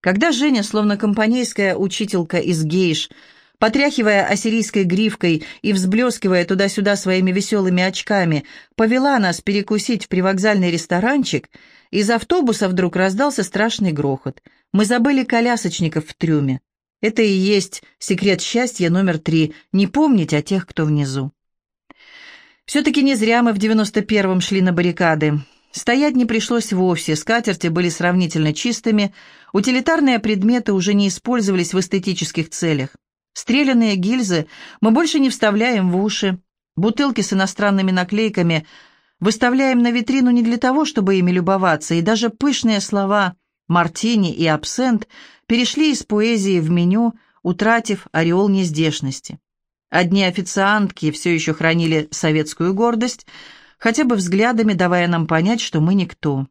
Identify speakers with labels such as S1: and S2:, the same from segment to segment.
S1: Когда Женя, словно компанейская учителька из гейш, потряхивая ассирийской гривкой и взблескивая туда-сюда своими веселыми очками, повела нас перекусить в привокзальный ресторанчик, из автобуса вдруг раздался страшный грохот. Мы забыли колясочников в трюме. Это и есть секрет счастья номер три — не помнить о тех, кто внизу. Все-таки не зря мы в девяносто первом шли на баррикады. Стоять не пришлось вовсе, скатерти были сравнительно чистыми, утилитарные предметы уже не использовались в эстетических целях. Стрелянные гильзы мы больше не вставляем в уши, бутылки с иностранными наклейками выставляем на витрину не для того, чтобы ими любоваться, и даже пышные слова «мартини» и «абсент» перешли из поэзии в меню, утратив ореол нездешности. Одни официантки все еще хранили советскую гордость – хотя бы взглядами давая нам понять, что мы никто.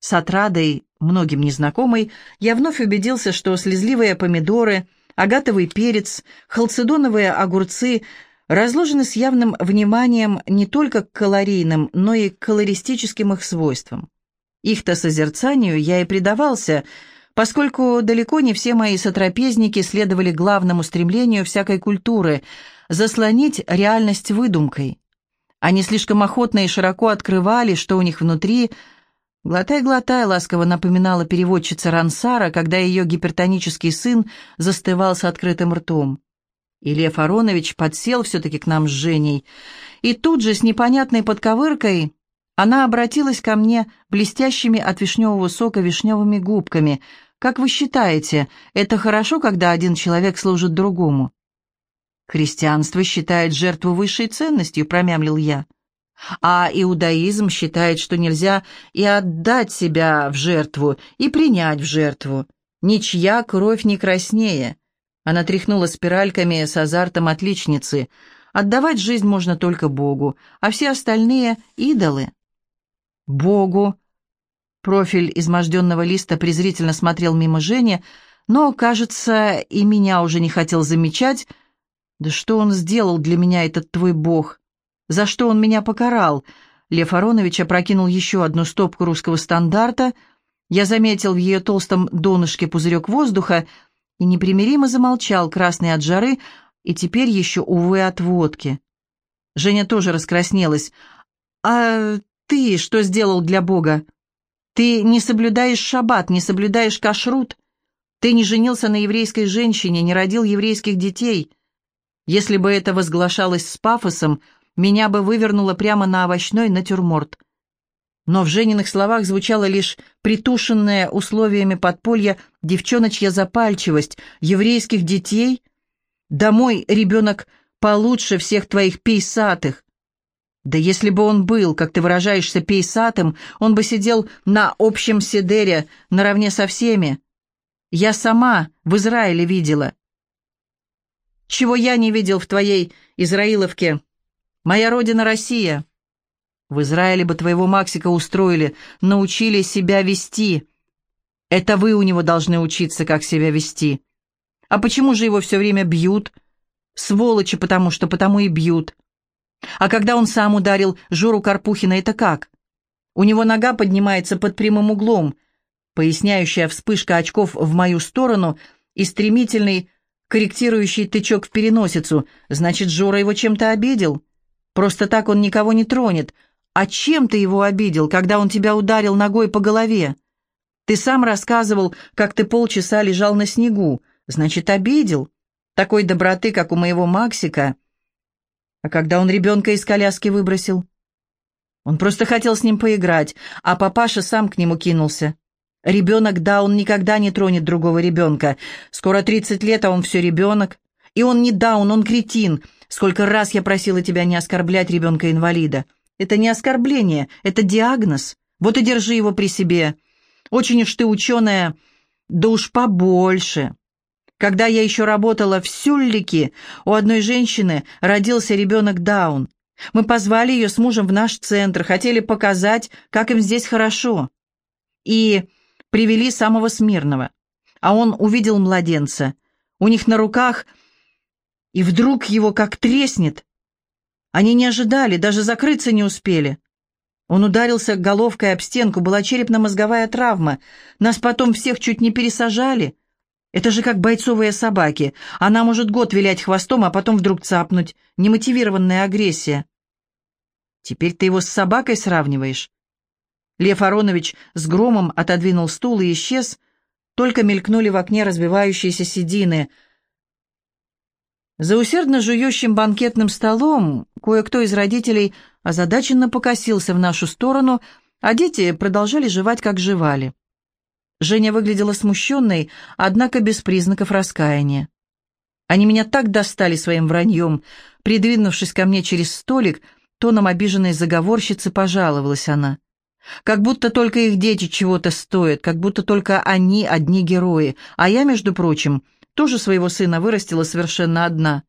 S1: С отрадой, многим незнакомой, я вновь убедился, что слезливые помидоры, агатовый перец, халцедоновые огурцы разложены с явным вниманием не только к калорийным, но и к колористическим их свойствам. Их-то созерцанию я и предавался, поскольку далеко не все мои сотрапезники следовали главному стремлению всякой культуры – заслонить реальность выдумкой. Они слишком охотно и широко открывали, что у них внутри. «Глотай, глотай», — ласково напоминала переводчица Рансара, когда ее гипертонический сын застывал с открытым ртом. И Лев Аронович подсел все-таки к нам с Женей. И тут же, с непонятной подковыркой, она обратилась ко мне блестящими от вишневого сока вишневыми губками. «Как вы считаете, это хорошо, когда один человек служит другому?» «Христианство считает жертву высшей ценностью», — промямлил я. «А иудаизм считает, что нельзя и отдать себя в жертву, и принять в жертву. Ничья кровь не краснее». Она тряхнула спиральками с азартом отличницы. «Отдавать жизнь можно только Богу, а все остальные — идолы». «Богу!» Профиль изможденного листа презрительно смотрел мимо Жени, но, кажется, и меня уже не хотел замечать, «Да что он сделал для меня, этот твой бог? За что он меня покарал?» Лев Аронович опрокинул еще одну стопку русского стандарта. Я заметил в ее толстом донышке пузырек воздуха и непримиримо замолчал, красный от жары, и теперь еще, увы, от водки. Женя тоже раскраснелась. «А ты что сделал для Бога? Ты не соблюдаешь шаббат, не соблюдаешь кашрут. Ты не женился на еврейской женщине, не родил еврейских детей. Если бы это возглашалось с пафосом, меня бы вывернуло прямо на овощной натюрморт. Но в Жениных словах звучала лишь притушенная условиями подполья девчоночья запальчивость еврейских детей. «Домой, ребенок, получше всех твоих пейсатых». Да если бы он был, как ты выражаешься, пейсатым, он бы сидел на общем седере наравне со всеми. Я сама в Израиле видела чего я не видел в твоей Израиловке. Моя родина Россия. В Израиле бы твоего Максика устроили, научили себя вести. Это вы у него должны учиться, как себя вести. А почему же его все время бьют? Сволочи, потому что потому и бьют. А когда он сам ударил Жору Карпухина, это как? У него нога поднимается под прямым углом, поясняющая вспышка очков в мою сторону и стремительный корректирующий тычок в переносицу. Значит, Жора его чем-то обидел? Просто так он никого не тронет. А чем ты его обидел, когда он тебя ударил ногой по голове? Ты сам рассказывал, как ты полчаса лежал на снегу. Значит, обидел. Такой доброты, как у моего Максика. А когда он ребенка из коляски выбросил? Он просто хотел с ним поиграть, а папаша сам к нему кинулся. Ребенок, да, он никогда не тронет другого ребенка. Скоро 30 лет, а он все ребенок. И он не даун, он кретин. Сколько раз я просила тебя не оскорблять ребенка-инвалида. Это не оскорбление, это диагноз. Вот и держи его при себе. Очень уж ты ученая, да уж побольше. Когда я еще работала в Сюллике, у одной женщины родился ребенок Даун. Мы позвали ее с мужем в наш центр, хотели показать, как им здесь хорошо. И привели самого смирного, а он увидел младенца. У них на руках, и вдруг его как треснет. Они не ожидали, даже закрыться не успели. Он ударился головкой об стенку, была черепно-мозговая травма. Нас потом всех чуть не пересажали. Это же как бойцовые собаки. Она может год вилять хвостом, а потом вдруг цапнуть. Немотивированная агрессия. Теперь ты его с собакой сравниваешь? Лев Аронович с громом отодвинул стул и исчез. Только мелькнули в окне разбивающиеся седины. За усердно жующим банкетным столом кое-кто из родителей озадаченно покосился в нашу сторону, а дети продолжали жевать, как жевали. Женя выглядела смущенной, однако без признаков раскаяния. Они меня так достали своим враньем. Придвинувшись ко мне через столик, тоном обиженной заговорщицы пожаловалась она. Как будто только их дети чего-то стоят, как будто только они одни герои, а я, между прочим, тоже своего сына вырастила совершенно одна.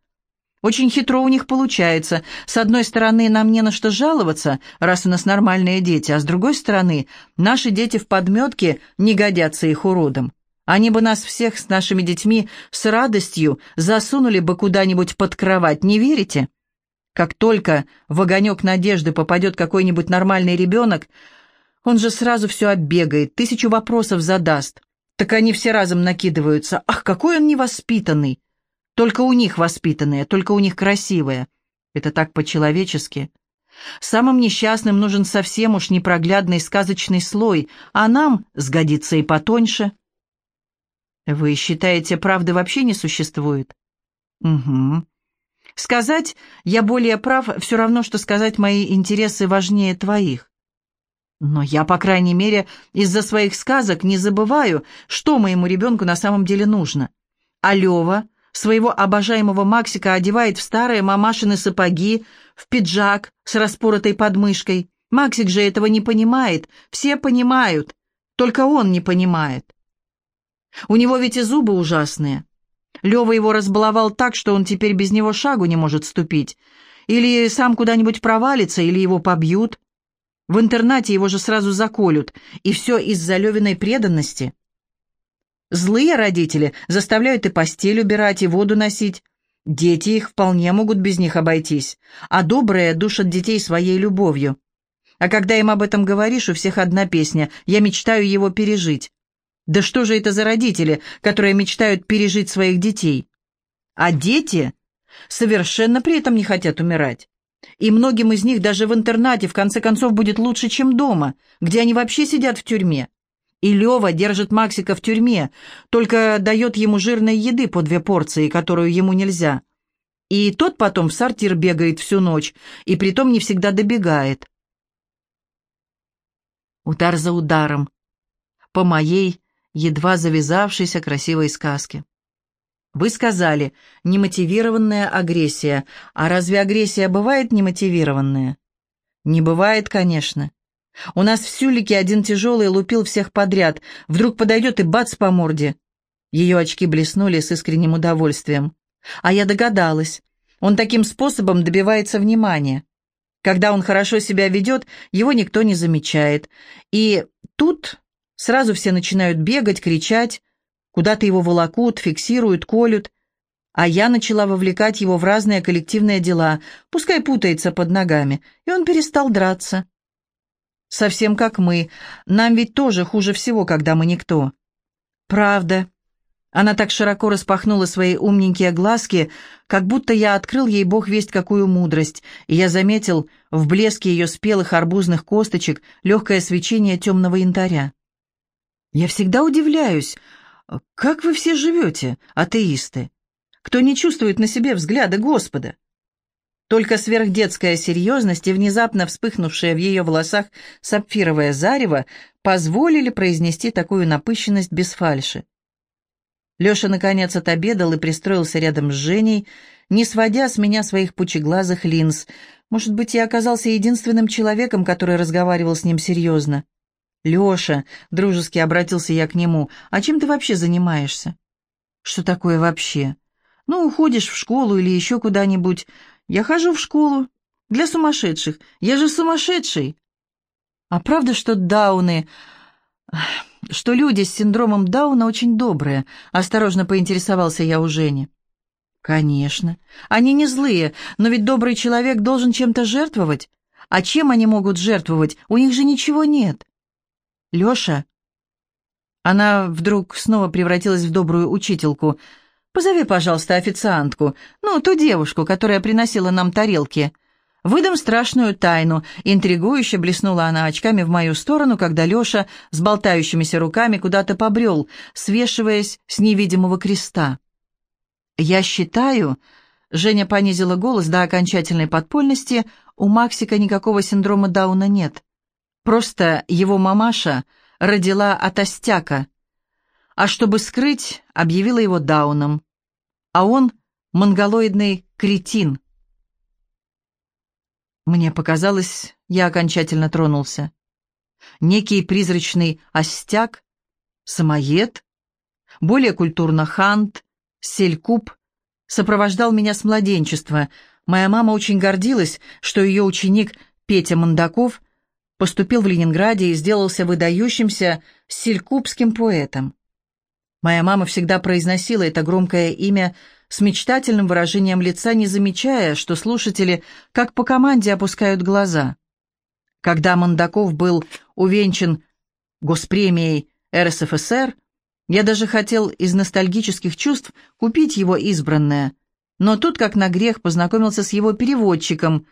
S1: Очень хитро у них получается. С одной стороны, нам не на что жаловаться, раз у нас нормальные дети, а с другой стороны, наши дети в подметке не годятся их уродом. Они бы нас всех с нашими детьми с радостью засунули бы куда-нибудь под кровать, не верите? Как только в огонек надежды попадет какой-нибудь нормальный ребенок, он же сразу все оббегает, тысячу вопросов задаст. Так они все разом накидываются. Ах, какой он невоспитанный! Только у них воспитанные, только у них красивые. Это так по-человечески. Самым несчастным нужен совсем уж непроглядный сказочный слой, а нам сгодится и потоньше. Вы считаете, правды вообще не существует? Угу. Сказать «я более прав» все равно, что сказать «мои интересы важнее твоих». Но я, по крайней мере, из-за своих сказок не забываю, что моему ребенку на самом деле нужно. А Лева Своего обожаемого Максика одевает в старые мамашины сапоги, в пиджак с распоротой подмышкой. Максик же этого не понимает, все понимают, только он не понимает. У него ведь и зубы ужасные. Лева его разбаловал так, что он теперь без него шагу не может ступить. Или сам куда-нибудь провалится, или его побьют. В интернате его же сразу заколют, и все из-за Левиной преданности. Злые родители заставляют и постель убирать, и воду носить. Дети их вполне могут без них обойтись, а добрые душат детей своей любовью. А когда им об этом говоришь, у всех одна песня «Я мечтаю его пережить». Да что же это за родители, которые мечтают пережить своих детей? А дети совершенно при этом не хотят умирать. И многим из них даже в интернате в конце концов будет лучше, чем дома, где они вообще сидят в тюрьме. И Лева держит Максика в тюрьме, только дает ему жирной еды по две порции, которую ему нельзя. И тот потом в сортир бегает всю ночь, и притом не всегда добегает. Удар за ударом. По моей, едва завязавшейся красивой сказке. Вы сказали, немотивированная агрессия. А разве агрессия бывает немотивированная? Не бывает, конечно. У нас в Сюлике один тяжелый лупил всех подряд. Вдруг подойдет и бац по морде. Ее очки блеснули с искренним удовольствием. А я догадалась. Он таким способом добивается внимания. Когда он хорошо себя ведет, его никто не замечает. И тут сразу все начинают бегать, кричать, куда-то его волокут, фиксируют, колют. А я начала вовлекать его в разные коллективные дела, пускай путается под ногами, и он перестал драться. Совсем как мы. Нам ведь тоже хуже всего, когда мы никто. Правда. Она так широко распахнула свои умненькие глазки, как будто я открыл ей бог весть какую мудрость, и я заметил в блеске ее спелых арбузных косточек легкое свечение темного янтаря. Я всегда удивляюсь, как вы все живете, атеисты, кто не чувствует на себе взгляда Господа? Только сверхдетская серьезность и внезапно вспыхнувшее в ее волосах сапфировое зарево позволили произнести такую напыщенность без фальши. Леша наконец отобедал и пристроился рядом с Женей, не сводя с меня своих пучеглазых линз. Может быть, я оказался единственным человеком, который разговаривал с ним серьезно. «Леша», — дружески обратился я к нему, — «а чем ты вообще занимаешься?» «Что такое вообще?» «Ну, уходишь в школу или еще куда-нибудь. Я хожу в школу. Для сумасшедших. Я же сумасшедший. А правда, что Дауны... Что люди с синдромом Дауна очень добрые? Осторожно поинтересовался я у Жени. Конечно. Они не злые, но ведь добрый человек должен чем-то жертвовать. А чем они могут жертвовать? У них же ничего нет. Леша. Она вдруг снова превратилась в добрую учительку. «Позови, пожалуйста, официантку, ну, ту девушку, которая приносила нам тарелки. Выдам страшную тайну. Интригующе блеснула она очками в мою сторону, когда Леша с болтающимися руками куда-то побрел, свешиваясь с невидимого креста. «Я считаю...» — Женя понизила голос до окончательной подпольности. «У Максика никакого синдрома Дауна нет. Просто его мамаша родила от остяка. А чтобы скрыть, объявила его Дауном. А он — монголоидный кретин». Мне показалось, я окончательно тронулся. Некий призрачный остяк, самоед, более культурно хант, селькуб, сопровождал меня с младенчества. Моя мама очень гордилась, что ее ученик Петя Мандаков поступил в Ленинграде и сделался выдающимся селькубским поэтом. Моя мама всегда произносила это громкое имя с мечтательным выражением лица, не замечая, что слушатели как по команде опускают глаза. Когда Мандаков был увенчан госпремией РСФСР, я даже хотел из ностальгических чувств купить его избранное, но тут, как на грех, познакомился с его переводчиком,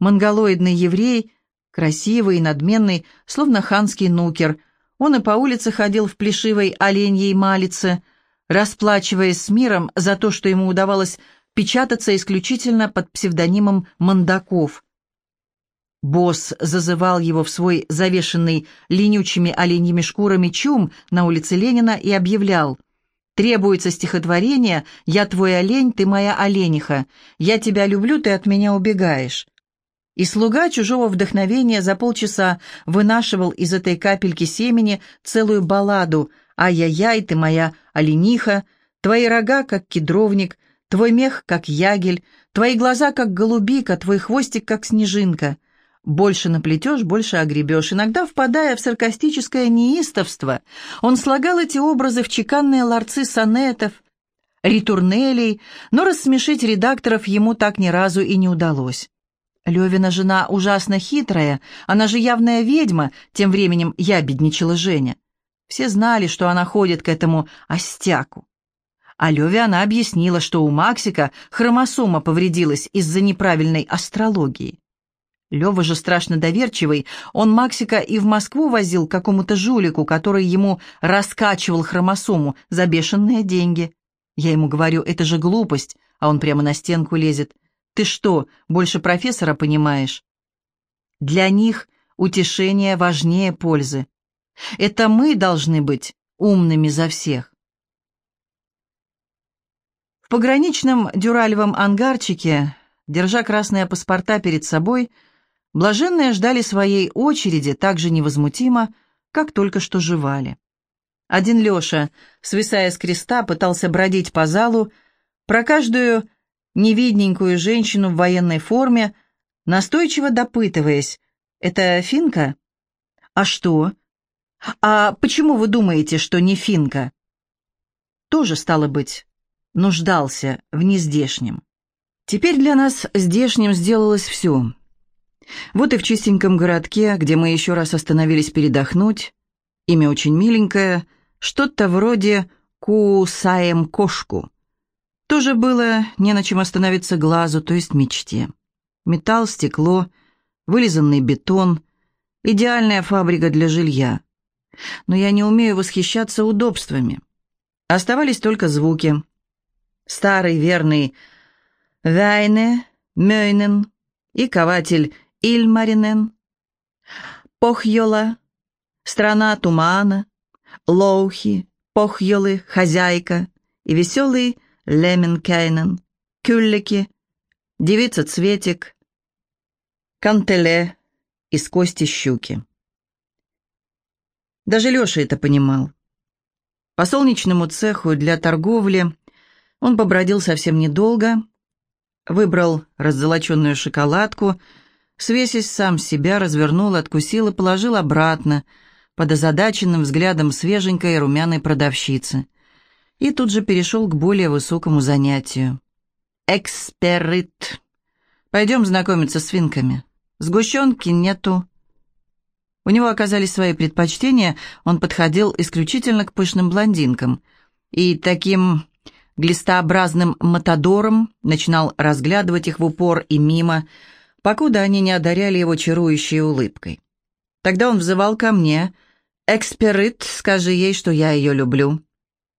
S1: монголоидный еврей, красивый и надменный, словно ханский нукер. Он и по улице ходил в плешивой оленьей малице – расплачиваясь с миром за то, что ему удавалось печататься исключительно под псевдонимом Мандаков. Босс зазывал его в свой завешенный ленючими оленьими шкурами чум на улице Ленина и объявлял «Требуется стихотворение «Я твой олень, ты моя олениха. Я тебя люблю, ты от меня убегаешь». И слуга чужого вдохновения за полчаса вынашивал из этой капельки семени целую балладу – Ай-яй-яй, ты моя олениха, твои рога, как кедровник, твой мех, как ягель, твои глаза, как голубика, твой хвостик, как снежинка. Больше наплетешь, больше огребешь, иногда впадая в саркастическое неистовство. Он слагал эти образы в чеканные ларцы сонетов, ритурнелей, но рассмешить редакторов ему так ни разу и не удалось. Левина жена ужасно хитрая, она же явная ведьма, тем временем я бедничала Женя. Все знали, что она ходит к этому остяку. А Леве она объяснила, что у Максика хромосома повредилась из-за неправильной астрологии. Лева же страшно доверчивый, он Максика и в Москву возил какому-то жулику, который ему раскачивал хромосому за бешеные деньги. Я ему говорю, это же глупость, а он прямо на стенку лезет. Ты что, больше профессора понимаешь? Для них утешение важнее пользы. Это мы должны быть умными за всех. В пограничном дюралевом ангарчике, держа красные паспорта перед собой, блаженные ждали своей очереди так же невозмутимо, как только что жевали. Один Леша, свисая с креста, пытался бродить по залу, про каждую невидненькую женщину в военной форме, настойчиво допытываясь, «Это финка?» «А что?» «А почему вы думаете, что не финка?» Тоже, стало быть, нуждался в нездешнем. Теперь для нас здешним сделалось все. Вот и в чистеньком городке, где мы еще раз остановились передохнуть, имя очень миленькое, что-то вроде «Кусаем кошку». Тоже было не на чем остановиться глазу, то есть мечте. Металл, стекло, вылизанный бетон, идеальная фабрика для жилья но я не умею восхищаться удобствами. Оставались только звуки. Старый верный Вайне, Мёйнен и кователь Ильмаринен, Похьола, страна тумана, Лоухи, Похьолы, хозяйка и веселый Леменкайнен, Кюллики, девица Цветик, Кантеле из кости щуки. Даже Леша это понимал. По солнечному цеху для торговли он побродил совсем недолго, выбрал раззолоченную шоколадку, свесясь сам себя, развернул, откусил и положил обратно под озадаченным взглядом свеженькой румяной продавщицы. И тут же перешел к более высокому занятию. «Эксперит. Пойдем знакомиться с финками. Сгущенки нету». У него оказались свои предпочтения, он подходил исключительно к пышным блондинкам. И таким глистообразным матадором начинал разглядывать их в упор и мимо, покуда они не одаряли его чарующей улыбкой. Тогда он взывал ко мне. «Эксперит, скажи ей, что я ее люблю».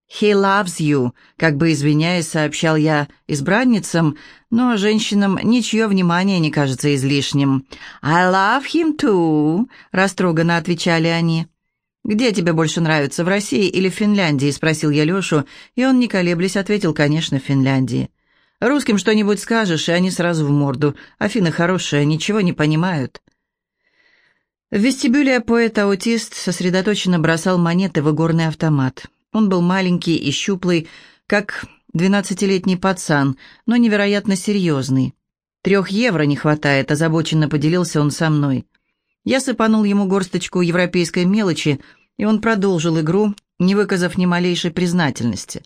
S1: «He loves you», как бы извиняясь, сообщал я избранницам, но женщинам ничье внимание не кажется излишним. «I love him too», — растроганно отвечали они. «Где тебе больше нравится, в России или в Финляндии?» — спросил я Лешу, и он, не колеблясь, ответил, конечно, в Финляндии. «Русским что-нибудь скажешь, и они сразу в морду. Афина хорошая, ничего не понимают». В вестибюле поэт-аутист сосредоточенно бросал монеты в игорный автомат. Он был маленький и щуплый, как двенадцатилетний пацан, но невероятно серьезный. «Трех евро не хватает», — озабоченно поделился он со мной. Я сыпанул ему горсточку европейской мелочи, и он продолжил игру, не выказав ни малейшей признательности.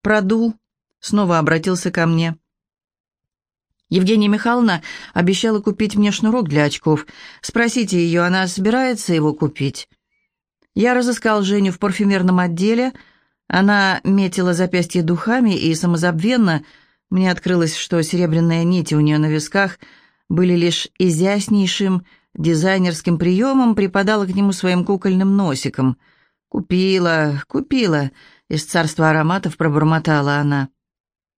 S1: Продул, снова обратился ко мне. Евгения Михайловна обещала купить мне шнурок для очков. Спросите ее, она собирается его купить. Я разыскал Женю в парфюмерном отделе. Она метила запястье духами и самозабвенно. Мне открылось, что серебряные нити у нее на висках были лишь изящнейшим дизайнерским приемом, припадала к нему своим кукольным носиком. «Купила, купила», — из царства ароматов пробормотала она.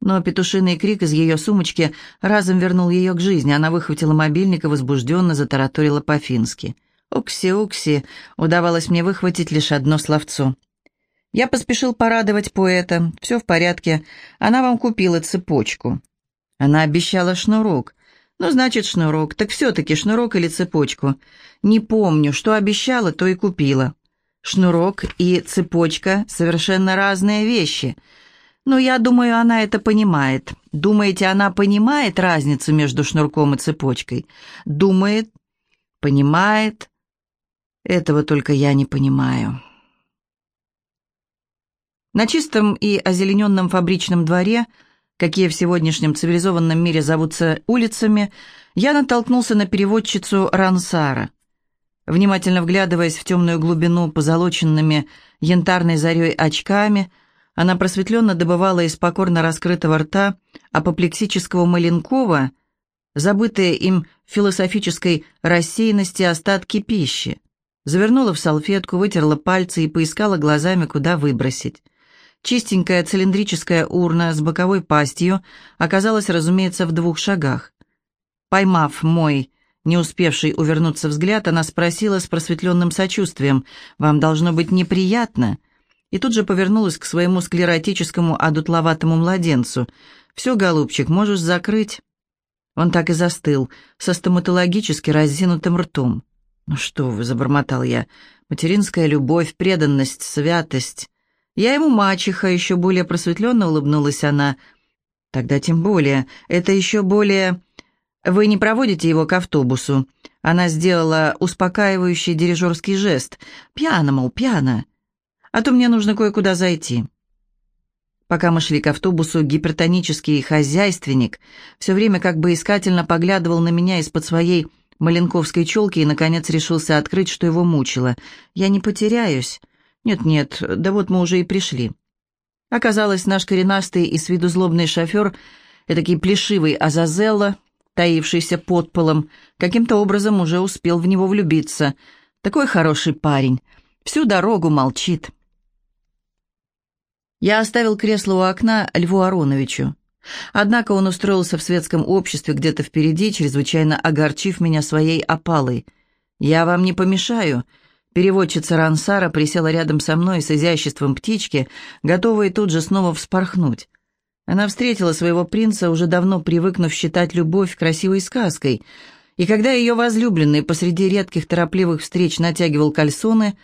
S1: Но петушиный крик из ее сумочки разом вернул ее к жизни. Она выхватила мобильник и возбужденно затараторила по-фински. «Укси, укси!» Удавалось мне выхватить лишь одно словцо. Я поспешил порадовать поэта. «Все в порядке. Она вам купила цепочку». Она обещала шнурок. «Ну, значит, шнурок. Так все-таки шнурок или цепочку?» «Не помню. Что обещала, то и купила». «Шнурок и цепочка — совершенно разные вещи». «Но я думаю, она это понимает. Думаете, она понимает разницу между шнурком и цепочкой?» «Думает, понимает, этого только я не понимаю. На чистом и озелененном фабричном дворе, какие в сегодняшнем цивилизованном мире зовутся улицами, я натолкнулся на переводчицу Рансара. Внимательно вглядываясь в темную глубину позолоченными янтарной зарей очками, она просветленно добывала из покорно раскрытого рта апоплексического Маленкова, забытые им философической рассеянности остатки пищи. Завернула в салфетку, вытерла пальцы и поискала глазами, куда выбросить. Чистенькая цилиндрическая урна с боковой пастью оказалась, разумеется, в двух шагах. Поймав мой, не успевший увернуться взгляд, она спросила с просветленным сочувствием, «Вам должно быть неприятно?» И тут же повернулась к своему склеротическому одутловатому младенцу. «Все, голубчик, можешь закрыть». Он так и застыл, со стоматологически разинутым ртом. «Ну что вы», — забормотал я, — «материнская любовь, преданность, святость». Я ему мачеха, еще более просветленно улыбнулась она. «Тогда тем более, это еще более...» «Вы не проводите его к автобусу?» Она сделала успокаивающий дирижерский жест. «Пьяно, мол, пьяно. А то мне нужно кое-куда зайти». Пока мы шли к автобусу, гипертонический хозяйственник все время как бы искательно поглядывал на меня из-под своей Маленковской челки и, наконец, решился открыть, что его мучило. «Я не потеряюсь». «Нет-нет, да вот мы уже и пришли». Оказалось, наш коренастый и с виду злобный шофер, этакий плешивый Азазелла, таившийся под полом, каким-то образом уже успел в него влюбиться. Такой хороший парень. Всю дорогу молчит. Я оставил кресло у окна Льву Ароновичу. Однако он устроился в светском обществе где-то впереди, чрезвычайно огорчив меня своей опалой. «Я вам не помешаю». Переводчица Рансара присела рядом со мной с изяществом птички, готовой тут же снова вспорхнуть. Она встретила своего принца, уже давно привыкнув считать любовь красивой сказкой, и когда ее возлюбленный посреди редких торопливых встреч натягивал кальсоны,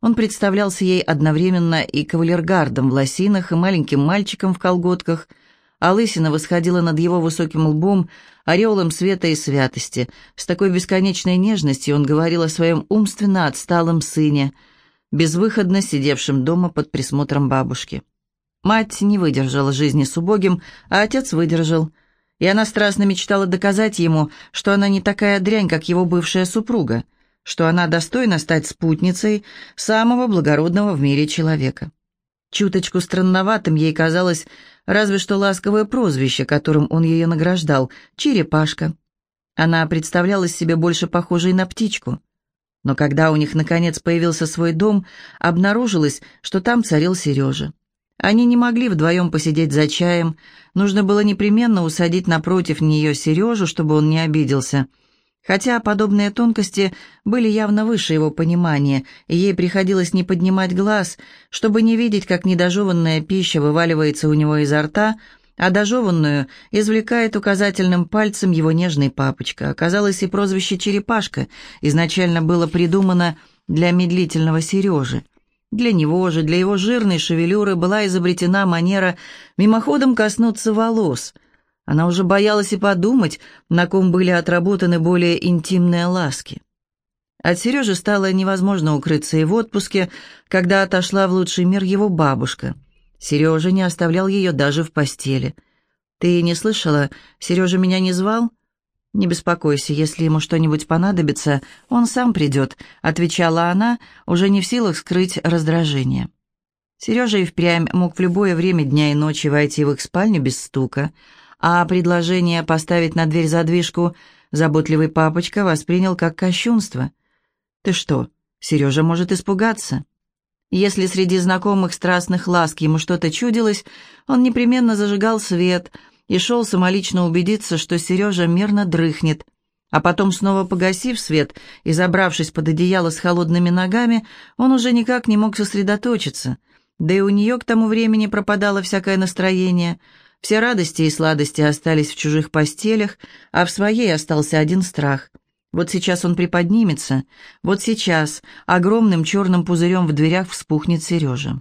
S1: он представлялся ей одновременно и кавалергардом в лосинах, и маленьким мальчиком в колготках — а лысина восходила над его высоким лбом ореолом света и святости. С такой бесконечной нежностью он говорил о своем умственно отсталом сыне, безвыходно сидевшем дома под присмотром бабушки. Мать не выдержала жизни с убогим, а отец выдержал. И она страстно мечтала доказать ему, что она не такая дрянь, как его бывшая супруга, что она достойна стать спутницей самого благородного в мире человека. Чуточку странноватым ей казалось разве что ласковое прозвище, которым он ее награждал — «черепашка». Она представлялась себе больше похожей на птичку. Но когда у них, наконец, появился свой дом, обнаружилось, что там царил Сережа. Они не могли вдвоем посидеть за чаем, нужно было непременно усадить напротив нее Сережу, чтобы он не обиделся. Хотя подобные тонкости были явно выше его понимания, и ей приходилось не поднимать глаз, чтобы не видеть, как недожеванная пища вываливается у него изо рта, а дожеванную извлекает указательным пальцем его нежный папочка. Оказалось, и прозвище «Черепашка» изначально было придумано для медлительного Сережи. Для него же, для его жирной шевелюры была изобретена манера мимоходом коснуться волос. Она уже боялась и подумать, на ком были отработаны более интимные ласки. От Сережи стало невозможно укрыться и в отпуске, когда отошла в лучший мир его бабушка. Сережа не оставлял ее даже в постели. «Ты не слышала? Сережа меня не звал?» «Не беспокойся, если ему что-нибудь понадобится, он сам придет», — отвечала она, уже не в силах скрыть раздражение. Сережа и впрямь мог в любое время дня и ночи войти в их спальню без стука, а предложение поставить на дверь задвижку заботливый папочка воспринял как кощунство. «Ты что, Сережа может испугаться?» Если среди знакомых страстных ласк ему что-то чудилось, он непременно зажигал свет — и шел самолично убедиться, что Сережа мирно дрыхнет. А потом, снова погасив свет и забравшись под одеяло с холодными ногами, он уже никак не мог сосредоточиться. Да и у нее к тому времени пропадало всякое настроение. Все радости и сладости остались в чужих постелях, а в своей остался один страх. Вот сейчас он приподнимется, вот сейчас огромным черным пузырем в дверях вспухнет Сережа.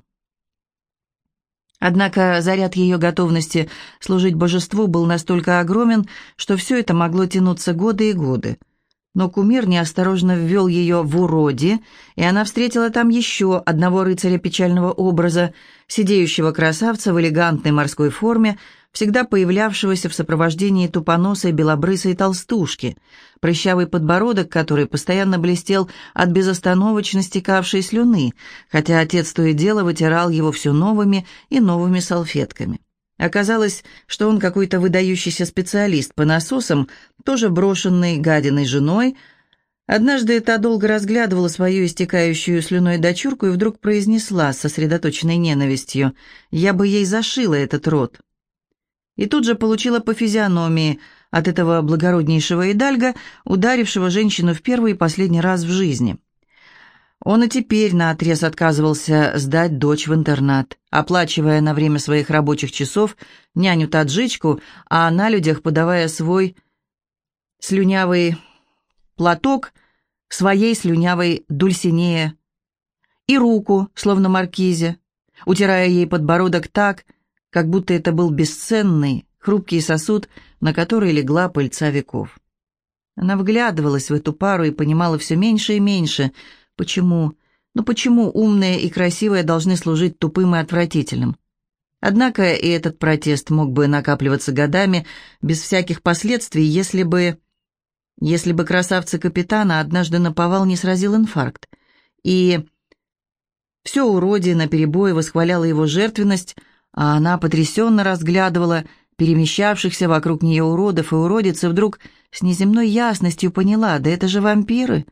S1: Однако заряд ее готовности служить божеству был настолько огромен, что все это могло тянуться годы и годы. Но кумир неосторожно ввел ее в уроде, и она встретила там еще одного рыцаря печального образа, сидеющего красавца в элегантной морской форме, всегда появлявшегося в сопровождении тупоносой белобрысой толстушки, прыщавый подбородок, который постоянно блестел от безостановочно стекавшей слюны, хотя отец то и дело вытирал его все новыми и новыми салфетками. Оказалось, что он какой-то выдающийся специалист по насосам, тоже брошенный гадиной женой. Однажды та долго разглядывала свою истекающую слюной дочурку и вдруг произнесла с сосредоточенной ненавистью «Я бы ей зашила этот рот» и тут же получила по физиономии от этого благороднейшего идальга, ударившего женщину в первый и последний раз в жизни. Он и теперь наотрез отказывался сдать дочь в интернат, оплачивая на время своих рабочих часов няню-таджичку, а на людях подавая свой слюнявый платок своей слюнявой Дульсинее и руку, словно маркизе, утирая ей подбородок так, как будто это был бесценный, хрупкий сосуд, на который легла пыльца веков. Она вглядывалась в эту пару и понимала все меньше и меньше. Почему? Ну почему умные и красивые должны служить тупым и отвратительным? Однако и этот протест мог бы накапливаться годами, без всяких последствий, если бы... Если бы красавца капитана однажды наповал не сразил инфаркт. И все уродие наперебой восхваляло его жертвенность, а она потрясенно разглядывала перемещавшихся вокруг нее уродов и уродиц, и вдруг с неземной ясностью поняла, да это же вампиры.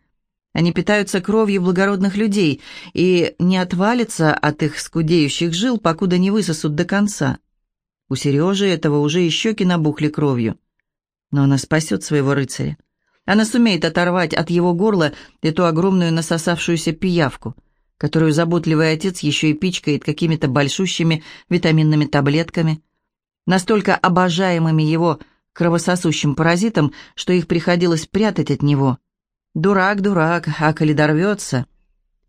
S1: Они питаются кровью благородных людей и не отвалятся от их скудеющих жил, покуда не высосут до конца. У Сережи этого уже и щеки набухли кровью. Но она спасет своего рыцаря. Она сумеет оторвать от его горла эту огромную насосавшуюся пиявку — которую заботливый отец еще и пичкает какими-то большущими витаминными таблетками, настолько обожаемыми его кровососущим паразитом, что их приходилось прятать от него. Дурак, дурак, а коли дорвется...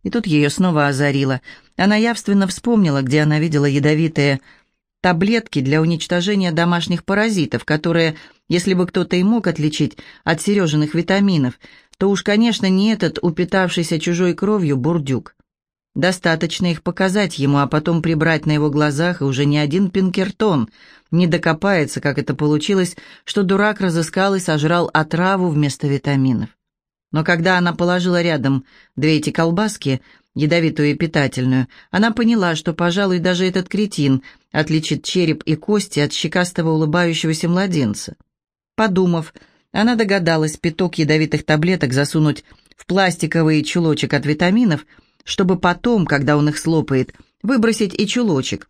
S1: И тут ее снова озарило. Она явственно вспомнила, где она видела ядовитые таблетки для уничтожения домашних паразитов, которые, если бы кто-то и мог отличить от Сережиных витаминов, то уж, конечно, не этот упитавшийся чужой кровью бурдюк. Достаточно их показать ему, а потом прибрать на его глазах, и уже ни один Пинкертон не докопается, как это получилось, что дурак разыскал и сожрал отраву вместо витаминов. Но когда она положила рядом две эти колбаски, ядовитую и питательную, она поняла, что, пожалуй, даже этот кретин отличит череп и кости от щекастого улыбающегося младенца. Подумав, она догадалась пяток ядовитых таблеток засунуть в пластиковый чулочек от витаминов – чтобы потом, когда он их слопает, выбросить и чулочек.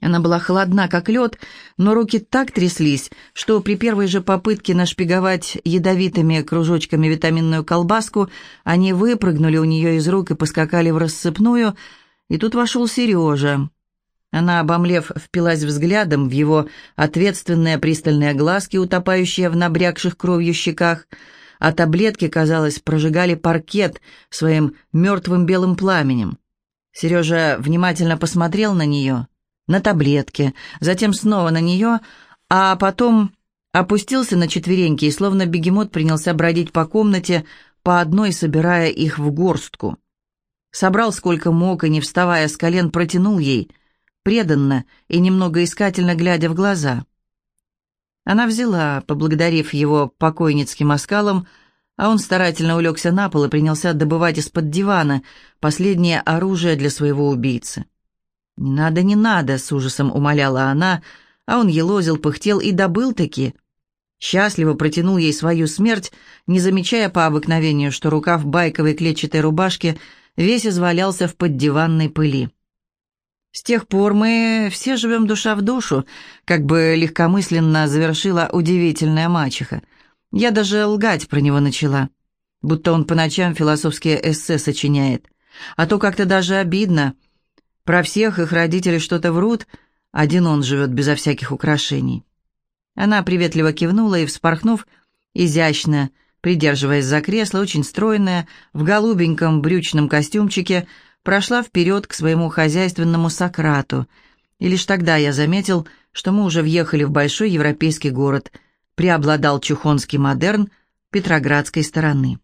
S1: Она была холодна, как лед, но руки так тряслись, что при первой же попытке нашпиговать ядовитыми кружочками витаминную колбаску они выпрыгнули у нее из рук и поскакали в рассыпную, и тут вошел Сережа. Она, обомлев, впилась взглядом в его ответственные пристальные глазки, утопающие в набрякших кровью щеках — а таблетки, казалось, прожигали паркет своим мертвым белым пламенем. Сережа внимательно посмотрел на нее, на таблетки, затем снова на нее, а потом опустился на четвереньки и словно бегемот принялся бродить по комнате, по одной собирая их в горстку. Собрал сколько мог и, не вставая с колен, протянул ей, преданно и немного искательно глядя в глаза. Она взяла, поблагодарив его покойницким оскалом, а он старательно улегся на пол и принялся добывать из-под дивана последнее оружие для своего убийцы. «Не надо, не надо», — с ужасом умоляла она, а он елозил, пыхтел и добыл-таки. Счастливо протянул ей свою смерть, не замечая по обыкновению, что рукав байковой клетчатой рубашки весь извалялся в поддиванной пыли. С тех пор мы все живем душа в душу, как бы легкомысленно завершила удивительная мачеха. Я даже лгать про него начала, будто он по ночам философские эссе сочиняет. А то как-то даже обидно. Про всех их родители что-то врут, один он живет безо всяких украшений. Она приветливо кивнула и, вспорхнув, изящно, придерживаясь за кресло, очень стройная, в голубеньком брючном костюмчике, прошла вперед к своему хозяйственному Сократу, и лишь тогда я заметил, что мы уже въехали в большой европейский город, преобладал чухонский модерн петроградской стороны.